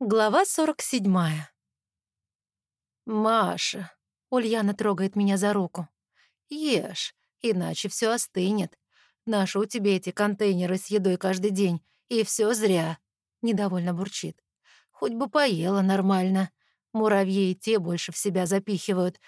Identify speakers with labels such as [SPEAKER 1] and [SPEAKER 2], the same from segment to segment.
[SPEAKER 1] Глава 47. «Маша», — Ульяна трогает меня за руку, — «ешь, иначе все остынет. Ношу тебе эти контейнеры с едой каждый день, и все зря», — недовольно бурчит. «Хоть бы поела нормально. Муравьи и те больше в себя запихивают.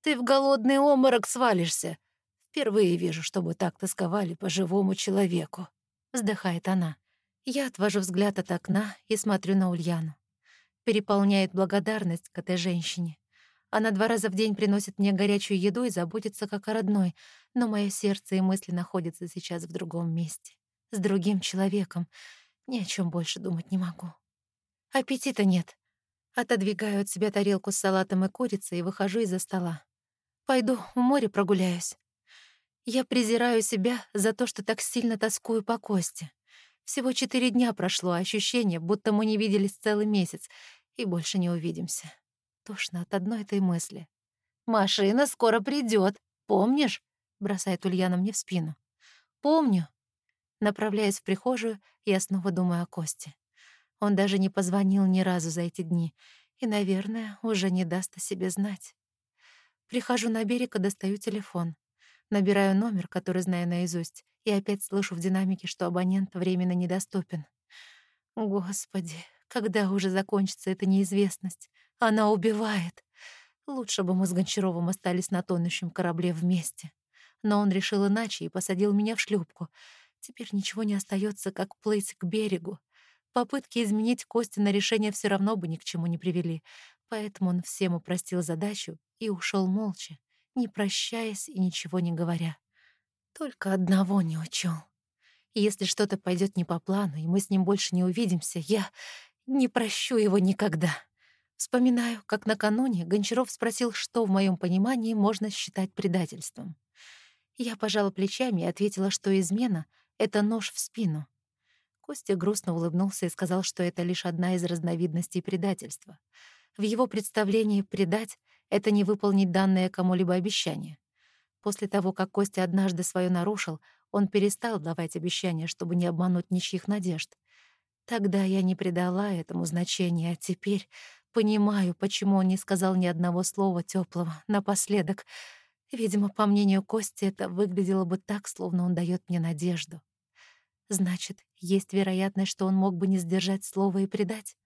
[SPEAKER 1] Ты в голодный оморок свалишься. Впервые вижу, чтобы так тосковали по живому человеку», — вздыхает она. Я отвожу взгляд от окна и смотрю на Ульяну переполняет благодарность к этой женщине. Она два раза в день приносит мне горячую еду и заботится как о родной, но мое сердце и мысли находятся сейчас в другом месте, с другим человеком. Ни о чем больше думать не могу. Аппетита нет. Отодвигаю от себя тарелку с салатом и курицей и выхожу из-за стола. Пойду в море прогуляюсь. Я презираю себя за то, что так сильно тоскую по Косте. Всего четыре дня прошло, а ощущение, будто мы не виделись целый месяц, и больше не увидимся. Тошно от одной этой мысли. «Машина скоро придет, помнишь?» — бросает Ульяна мне в спину. «Помню». Направляясь в прихожую, я снова думаю о Косте. Он даже не позвонил ни разу за эти дни и, наверное, уже не даст о себе знать. Прихожу на берег и достаю телефон. Набираю номер, который знаю наизусть, и опять слышу в динамике, что абонент временно недоступен. Господи, когда уже закончится эта неизвестность? Она убивает. Лучше бы мы с Гончаровым остались на тонущем корабле вместе. Но он решил иначе и посадил меня в шлюпку. Теперь ничего не остается, как плыть к берегу. Попытки изменить Кости на решение все равно бы ни к чему не привели, поэтому он всем упростил задачу и ушел молча, не прощаясь и ничего не говоря. Только одного не учел. Если что-то пойдет не по плану, и мы с ним больше не увидимся, я не прощу его никогда. Вспоминаю, как накануне Гончаров спросил, что в моем понимании можно считать предательством. Я пожала плечами и ответила, что измена — это нож в спину. Костя грустно улыбнулся и сказал, что это лишь одна из разновидностей предательства. В его представлении предать — это не выполнить данное кому-либо обещание. После того, как Костя однажды свое нарушил, он перестал давать обещания, чтобы не обмануть ничьих надежд. Тогда я не придала этому значения, а теперь понимаю, почему он не сказал ни одного слова теплого напоследок. Видимо, по мнению Кости, это выглядело бы так, словно он дает мне надежду. Значит, есть вероятность, что он мог бы не сдержать слово и предать?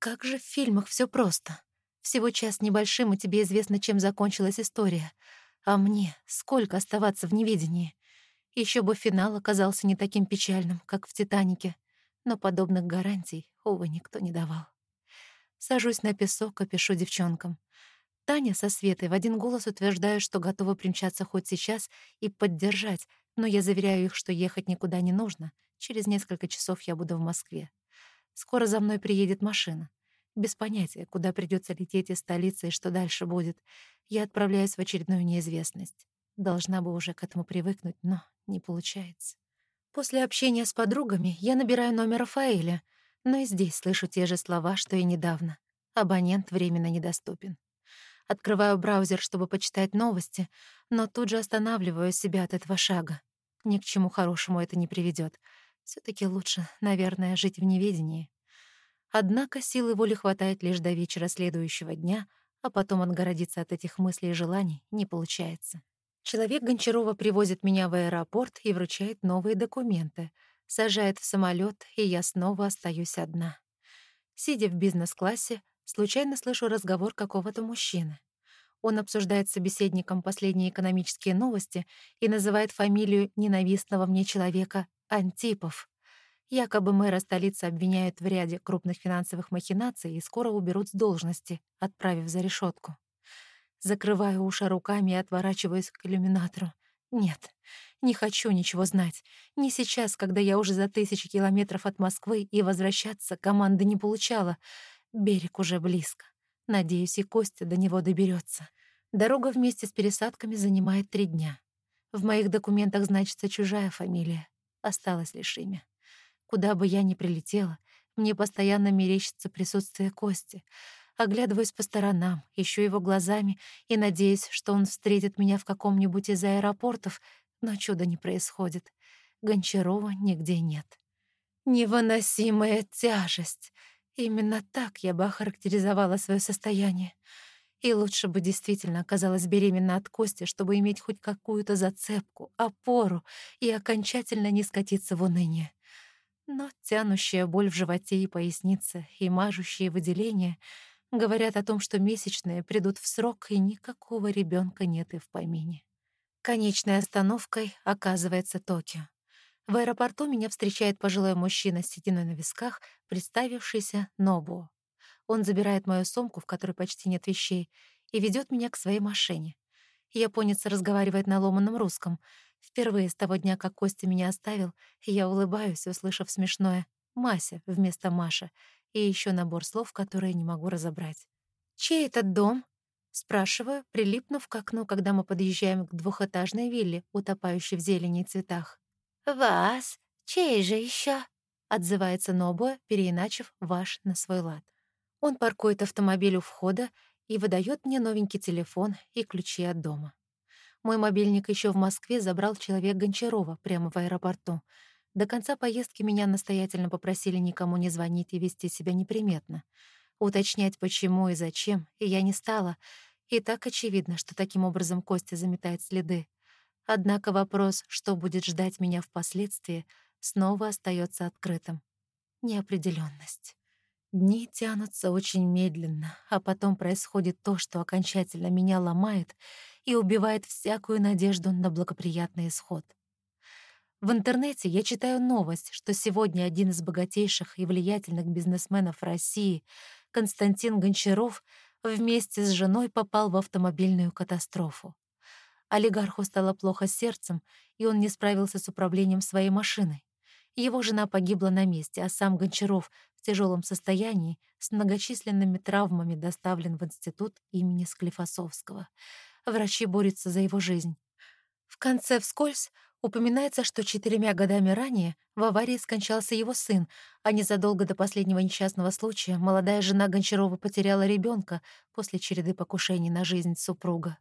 [SPEAKER 1] Как же в фильмах все просто. Всего час небольшим, и тебе известно, чем закончилась история — а мне сколько оставаться в неведении? Еще бы финал оказался не таким печальным, как в «Титанике», но подобных гарантий, увы, никто не давал. Сажусь на песок и пишу девчонкам. Таня со Светой в один голос утверждают, что готовы примчаться хоть сейчас и поддержать, но я заверяю их, что ехать никуда не нужно. Через несколько часов я буду в Москве. Скоро за мной приедет машина. Без понятия, куда придется лететь из столицы и что дальше будет. Я отправляюсь в очередную неизвестность. Должна бы уже к этому привыкнуть, но не получается. После общения с подругами я набираю номер Рафаэля, но и здесь слышу те же слова, что и недавно. Абонент временно недоступен. Открываю браузер, чтобы почитать новости, но тут же останавливаю себя от этого шага. Ни к чему хорошему это не приведет. все таки лучше, наверное, жить в неведении. Однако силы воли хватает лишь до вечера следующего дня, а потом отгородиться от этих мыслей и желаний не получается. Человек Гончарова привозит меня в аэропорт и вручает новые документы, сажает в самолет, и я снова остаюсь одна. Сидя в бизнес-классе, случайно слышу разговор какого-то мужчины. Он обсуждает с собеседником последние экономические новости и называет фамилию ненавистного мне человека Антипов. Якобы мэра столицы обвиняют в ряде крупных финансовых махинаций и скоро уберут с должности, отправив за решетку. Закрываю уши руками и отворачиваюсь к иллюминатору. Нет, не хочу ничего знать. Не сейчас, когда я уже за тысячи километров от Москвы и возвращаться команды не получала. Берег уже близко. Надеюсь, и Костя до него доберется. Дорога вместе с пересадками занимает три дня. В моих документах значится чужая фамилия. Осталось лишь имя. Куда бы я ни прилетела, мне постоянно мерещится присутствие Кости. Оглядываюсь по сторонам, ищу его глазами и надеюсь, что он встретит меня в каком-нибудь из аэропортов, но чуда не происходит. Гончарова нигде нет. Невыносимая тяжесть. Именно так я бы охарактеризовала свое состояние. И лучше бы действительно оказалась беременна от Кости, чтобы иметь хоть какую-то зацепку, опору и окончательно не скатиться в уныние. Но тянущая боль в животе и пояснице и мажущие выделения говорят о том, что месячные придут в срок, и никакого ребенка нет и в помине. Конечной остановкой оказывается Токио. В аэропорту меня встречает пожилой мужчина с сединой на висках, представившийся Нобу. Он забирает мою сумку, в которой почти нет вещей, и ведет меня к своей машине. Японец разговаривает на ломаном русском. Впервые с того дня, как Костя меня оставил, я улыбаюсь, услышав смешное «Мася» вместо «Маша» и еще набор слов, которые не могу разобрать. «Чей этот дом?» Спрашиваю, прилипнув к окну, когда мы подъезжаем к двухэтажной вилле, утопающей в зелени и цветах.
[SPEAKER 2] «Вас? Чей же еще?
[SPEAKER 1] отзывается Нобуэ, переиначив «ваш» на свой лад. Он паркует автомобиль у входа и выдает мне новенький телефон и ключи от дома. Мой мобильник еще в Москве забрал человек Гончарова прямо в аэропорту. До конца поездки меня настоятельно попросили никому не звонить и вести себя неприметно. Уточнять, почему и зачем, и я не стала. И так очевидно, что таким образом Костя заметает следы. Однако вопрос, что будет ждать меня впоследствии, снова остается открытым. Неопределенность. Дни тянутся очень медленно, а потом происходит то, что окончательно меня ломает и убивает всякую надежду на благоприятный исход. В интернете я читаю новость, что сегодня один из богатейших и влиятельных бизнесменов России, Константин Гончаров, вместе с женой попал в автомобильную катастрофу. Олигарху стало плохо сердцем, и он не справился с управлением своей машиной. Его жена погибла на месте, а сам Гончаров в тяжелом состоянии с многочисленными травмами доставлен в институт имени Склифосовского. Врачи борются за его жизнь. В конце вскользь упоминается, что четырьмя годами ранее в аварии скончался его сын, а незадолго до последнего несчастного случая молодая жена Гончарова потеряла ребенка после череды покушений на жизнь супруга.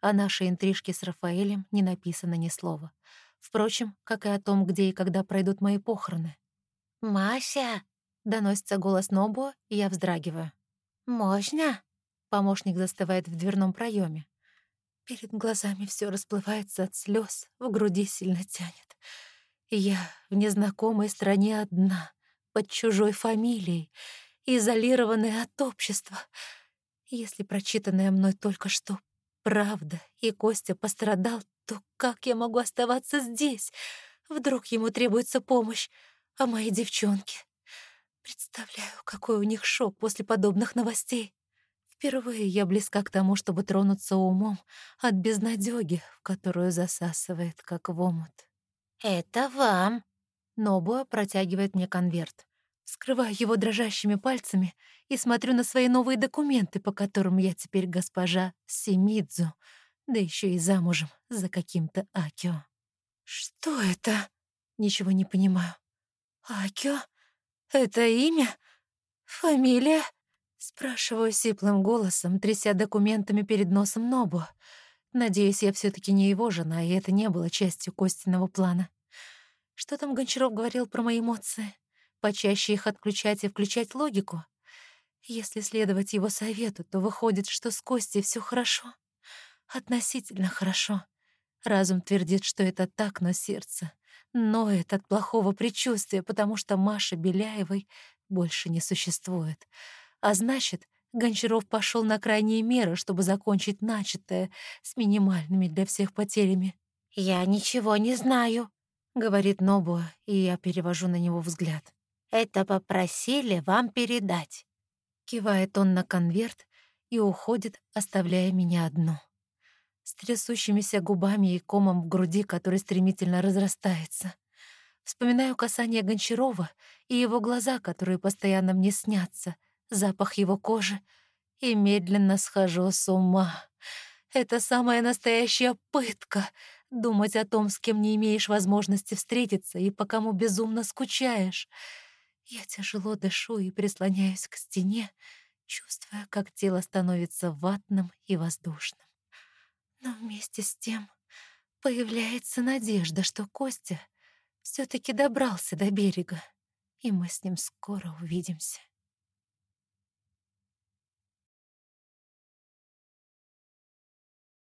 [SPEAKER 1] О нашей интрижке с Рафаэлем не написано ни слова. Впрочем, как и о том, где и когда пройдут мои похороны.
[SPEAKER 2] «Мася!» — доносится голос Нобу, и я вздрагиваю. «Можно?» — помощник застывает в дверном проеме. Перед глазами все расплывается от слез, в груди сильно тянет. Я в незнакомой стране одна, под чужой фамилией, изолированная от общества. Если прочитанное мной только что правда, и Костя пострадал, то как я могу оставаться здесь? Вдруг ему требуется помощь, а мои девчонки... Представляю, какой у них шок после подобных новостей. Впервые я близка к тому, чтобы тронуться умом от безнадёги, в которую засасывает, как в омут. «Это вам!»
[SPEAKER 1] Нобуа протягивает мне конверт. Скрываю его дрожащими пальцами и смотрю на свои новые документы, по которым я теперь госпожа Семидзу, да еще и замужем за каким-то Акио. Что это? Ничего не понимаю. Акио? Это имя? Фамилия? Спрашиваю сиплым голосом, тряся документами перед носом Нобу. Надеюсь, я все таки не его жена, и это не было частью Костиного плана. Что там Гончаров говорил про мои эмоции? почаще их отключать и включать логику. Если следовать его совету, то выходит, что с Костей все хорошо. Относительно хорошо. Разум твердит, что это так, но сердце ноет от плохого предчувствия, потому что Маши Беляевой больше не существует. А значит, Гончаров пошел на крайние меры, чтобы закончить начатое с минимальными для всех потерями.
[SPEAKER 2] «Я ничего не знаю», — говорит Нобуа, и я перевожу на него взгляд. Это попросили вам передать».
[SPEAKER 1] Кивает он на конверт и уходит, оставляя меня одну. С трясущимися губами и комом в груди, который стремительно разрастается. Вспоминаю касание Гончарова и его глаза, которые постоянно мне снятся, запах его кожи, и медленно схожу с ума. Это самая настоящая пытка — думать о том, с кем не имеешь возможности встретиться и по кому безумно скучаешь — я тяжело дышу и прислоняюсь к стене, чувствуя, как тело становится ватным и воздушным. Но вместе с тем появляется надежда, что Костя все таки добрался до берега, и мы с ним скоро увидимся.